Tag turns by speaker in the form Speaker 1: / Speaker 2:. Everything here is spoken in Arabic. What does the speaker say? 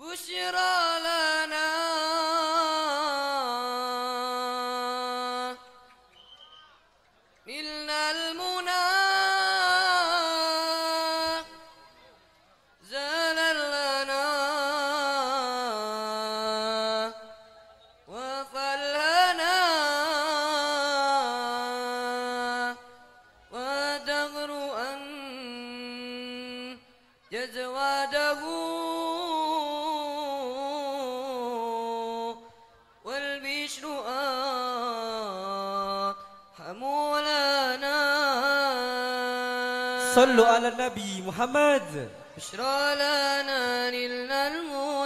Speaker 1: بشرى لنا. نلنا المنى. زال لنا. وفلنا ودغر أن جزواده
Speaker 2: صلوا على النبي محمد.
Speaker 1: بشرى لنا نلنا زل